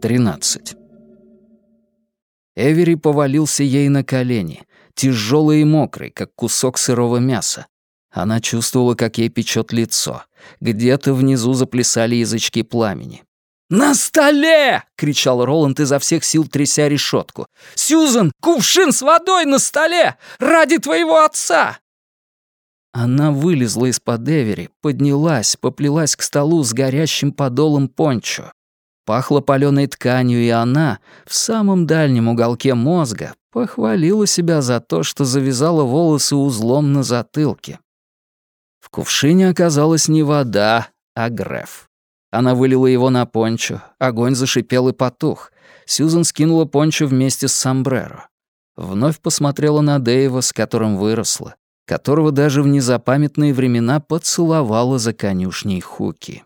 13. Эвери повалился ей на колени, тяжелый и мокрый, как кусок сырого мяса. Она чувствовала, как ей печет лицо. Где-то внизу заплясали язычки пламени. «На столе!» — кричал Роланд изо всех сил, тряся решетку. «Сьюзан, кувшин с водой на столе! Ради твоего отца!» Она вылезла из-под Эвери, поднялась, поплелась к столу с горящим подолом пончо. Пахло палёной тканью, и она, в самом дальнем уголке мозга, похвалила себя за то, что завязала волосы узлом на затылке. В кувшине оказалась не вода, а греф. Она вылила его на пончо, огонь зашипел и потух. Сьюзан скинула пончо вместе с сомбреро. Вновь посмотрела на Дэйва, с которым выросла, которого даже в незапамятные времена поцеловала за конюшней Хуки.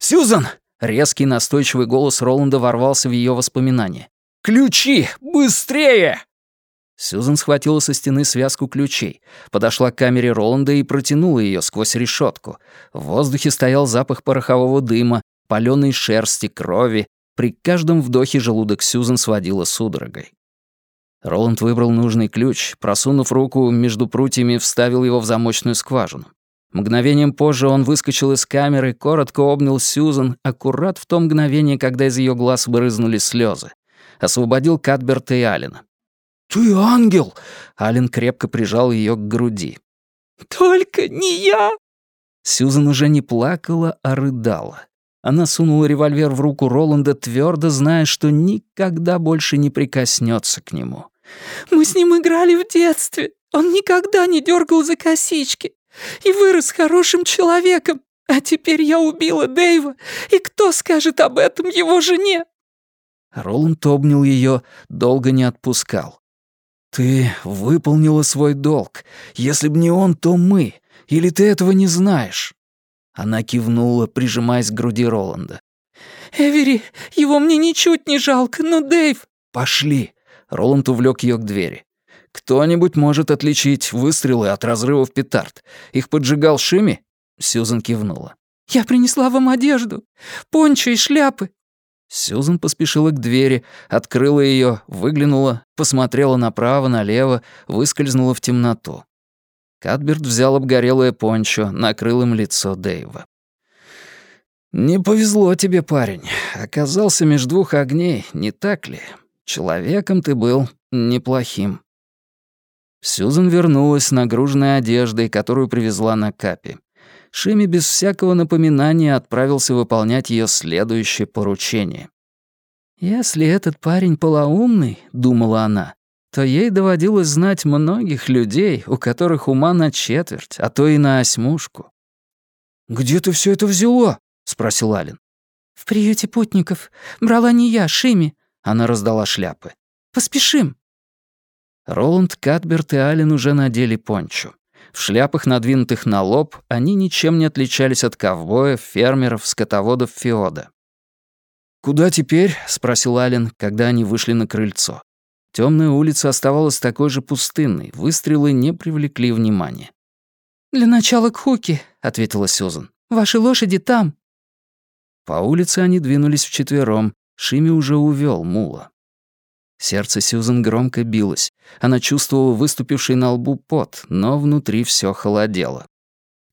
«Сьюзан!» — резкий настойчивый голос Роланда ворвался в ее воспоминания. «Ключи! Быстрее!» Сьюзан схватила со стены связку ключей, подошла к камере Роланда и протянула ее сквозь решетку. В воздухе стоял запах порохового дыма, паленой шерсти, крови. При каждом вдохе желудок Сьюзан сводила судорогой. Роланд выбрал нужный ключ, просунув руку между прутьями, вставил его в замочную скважину. Мгновением позже он выскочил из камеры, коротко обнял Сьюзан, аккурат в то мгновение, когда из ее глаз брызнули слезы. Освободил Кадберта и Алина. «Ты ангел!» — Ален крепко прижал ее к груди. «Только не я!» Сьюзан уже не плакала, а рыдала. Она сунула револьвер в руку Роланда, твердо зная, что никогда больше не прикоснется к нему. «Мы с ним играли в детстве. Он никогда не дергал за косички и вырос хорошим человеком. А теперь я убила Дэйва, и кто скажет об этом его жене?» Роланд обнял ее, долго не отпускал. «Ты выполнила свой долг. Если б не он, то мы. Или ты этого не знаешь?» Она кивнула, прижимаясь к груди Роланда. «Эвери, его мне ничуть не жалко, но Дэйв...» «Пошли!» Роланд увлек ее к двери. «Кто-нибудь может отличить выстрелы от разрывов петард? Их поджигал Шими?» Сьюзан кивнула. «Я принесла вам одежду, пончо и шляпы. Сьюзан поспешила к двери, открыла ее, выглянула, посмотрела направо, налево, выскользнула в темноту. Кадберт взял обгорелое пончо, накрыл им лицо Дэйва. «Не повезло тебе, парень. Оказался между двух огней, не так ли? Человеком ты был неплохим». Сьюзан вернулась, нагруженной одеждой, которую привезла на капе. Шими без всякого напоминания отправился выполнять ее следующее поручение. «Если этот парень полоумный», — думала она, то ей доводилось знать многих людей, у которых ума на четверть, а то и на осьмушку. «Где ты все это взяла?» — спросил Ален. «В приюте путников. Брала не я, Шими». Она раздала шляпы. «Поспешим». Роланд, Катберт и Ален уже надели пончо. В шляпах, надвинутых на лоб, они ничем не отличались от ковбоев, фермеров, скотоводов Феода. «Куда теперь?» — спросил Ален, когда они вышли на крыльцо. Темная улица оставалась такой же пустынной, выстрелы не привлекли внимания. «Для начала к Хуке», — ответила Сюзан. «Ваши лошади там». По улице они двинулись вчетвером. Шими уже увел мула. Сердце Сьюзен громко билось. Она чувствовала выступивший на лбу пот, но внутри все холодело.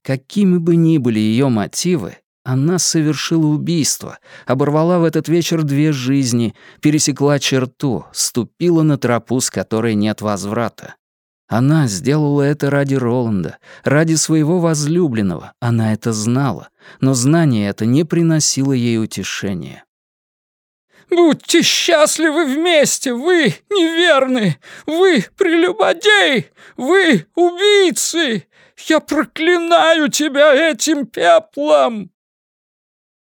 Какими бы ни были ее мотивы, она совершила убийство, оборвала в этот вечер две жизни, пересекла черту, ступила на тропу, с которой нет возврата. Она сделала это ради Роланда, ради своего возлюбленного, она это знала, но знание это не приносило ей утешения. Будьте счастливы вместе, вы неверны, вы прелюбодей, вы убийцы! Я проклинаю тебя этим пеплом!»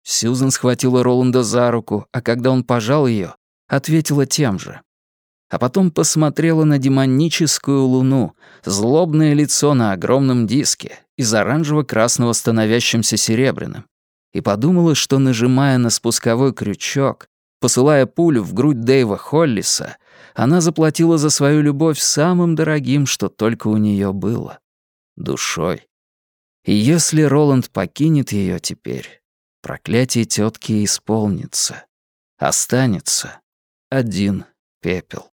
Сьюзен схватила Роланда за руку, а когда он пожал ее, ответила тем же. А потом посмотрела на демоническую луну, злобное лицо на огромном диске, из оранжево-красного становящимся серебряным, и подумала, что, нажимая на спусковой крючок, Посылая пулю в грудь Дэйва Холлиса, она заплатила за свою любовь самым дорогим, что только у нее было — душой. И если Роланд покинет ее теперь, проклятие тетки исполнится. Останется один пепел.